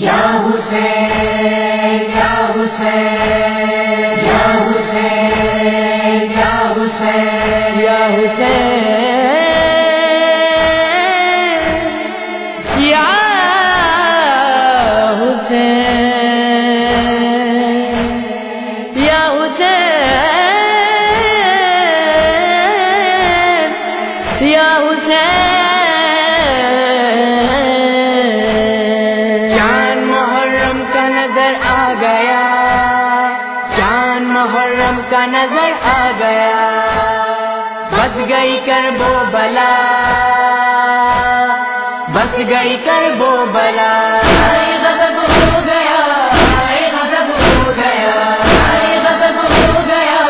یا حسین یا حسین۔ نظر آ گیا۔ بس گئی کر وہ بلا۔ بس گئی کر وہ بلا۔ غضب ہو گیا۔ غضب ہو گیا۔ غضب ہو گیا۔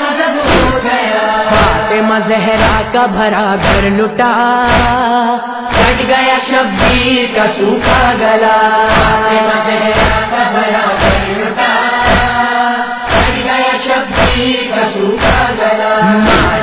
غضب ہو گیا۔ فاطمہ زہرا کا بھرا گھر لٹا۔ کٹ گیا شبیر کا سوکھا گلا۔ فاطمہ زہرا کا بھرا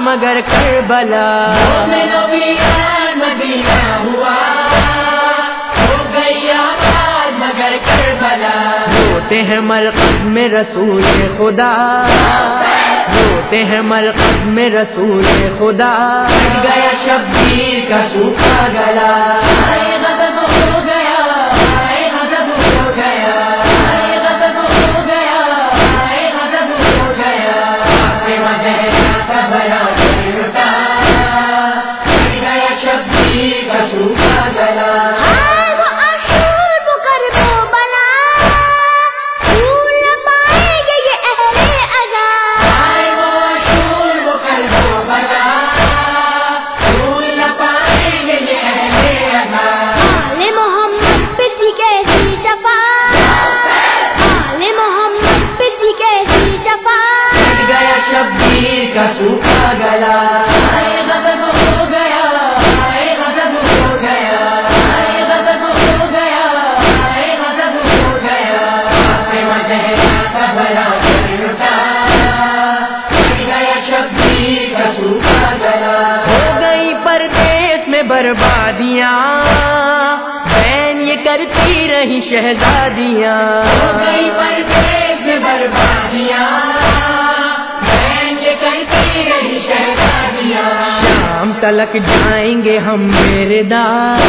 مگر کربلا و ویران مدینہ ہوا ہو گئی آباد مگر کربلا۔ ہوتے ہیں مرکز میں رسول خدا ہوتے ہیں مرکز میں رسول خدا۔ گیا شبیر کا سوکھا گلا۔ بربادیاں۔ بہن یہ کرتی رہی شہزادیاں۔ گئی میں بربادیاں۔ یہ کرتی رہی شہزادیاں۔ شام تلک جائیں گے ہم میرے دار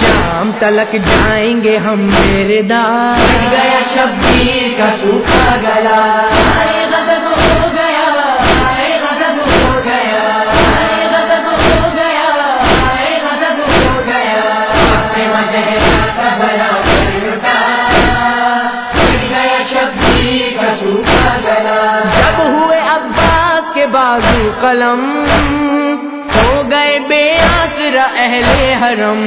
شام تلک جائیں گے ہم میرے دار گیا شبیر کا سوکھا گلا۔ قلم ہو گئے بے آسرا اہل حرم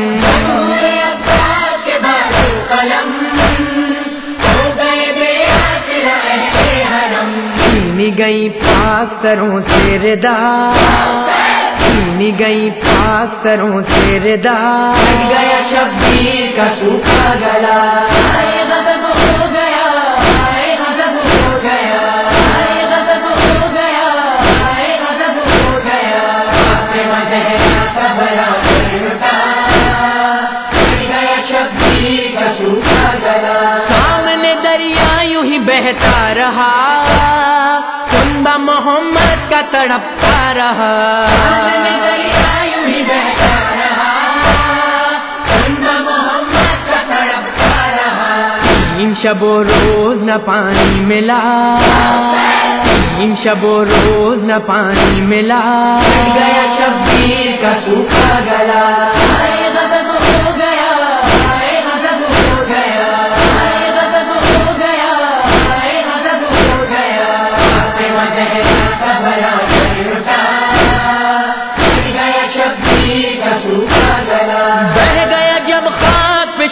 قلم ہو گئے بے آسرا اہل حرم چھینی گئی پاک سروں سے ردا چھینی گئی پاک سروں سے ردا گیا شبیر کا سوکھا گلا کہتا رہا۔ بندہ محمد کا تڑپتا رہا۔ شب و روز نہ پانی ملا۔ ان شب و روز نہ پانی ملا۔ گیا شبیر کا سوکھا گلا۔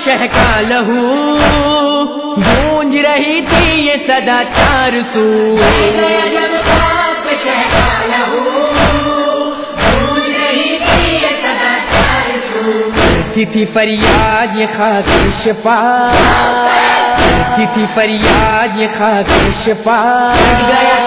شہدا لہو بھول رہی تھی یہ صدا چار سو۔ تھی تھی فریاد یہ خاک شفا تھی تھی فریاد یہ خاک شفا گیا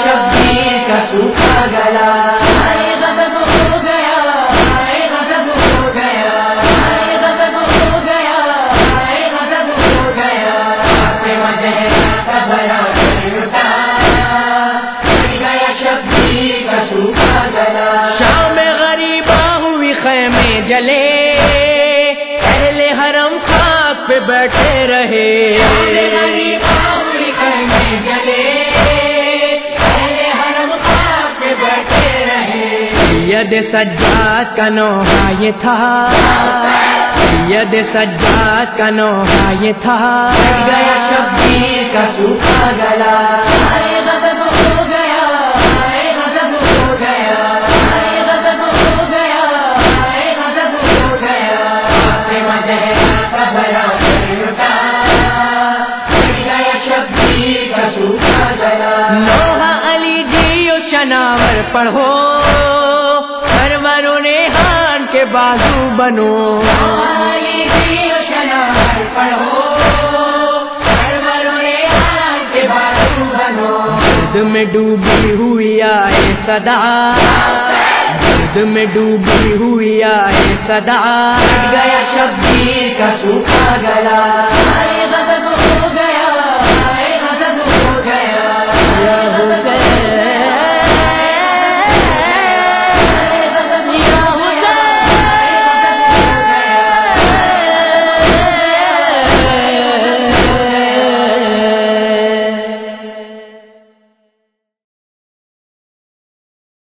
بیٹھے رہے۔ ید سجاد کا نوحہ یہ تھا۔ ید سجاد کا نوحہ یہ تھا۔ گیا شبیر کا سوکھا گلا۔ پڑھو۔ سرور ریحان کے بازو بنو۔ پڑھو۔ درد میں ڈوبی ہوئی آئے صدا۔ درد میں ڈوبی ہوئی آئے صدا۔ گیا شبیر کا سوکھا گلا۔